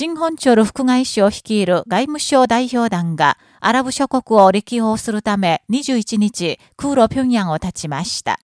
新本庁の副外相率いる外務省代表団がアラブ諸国を歴訪するため21日空路平壌を立ちました。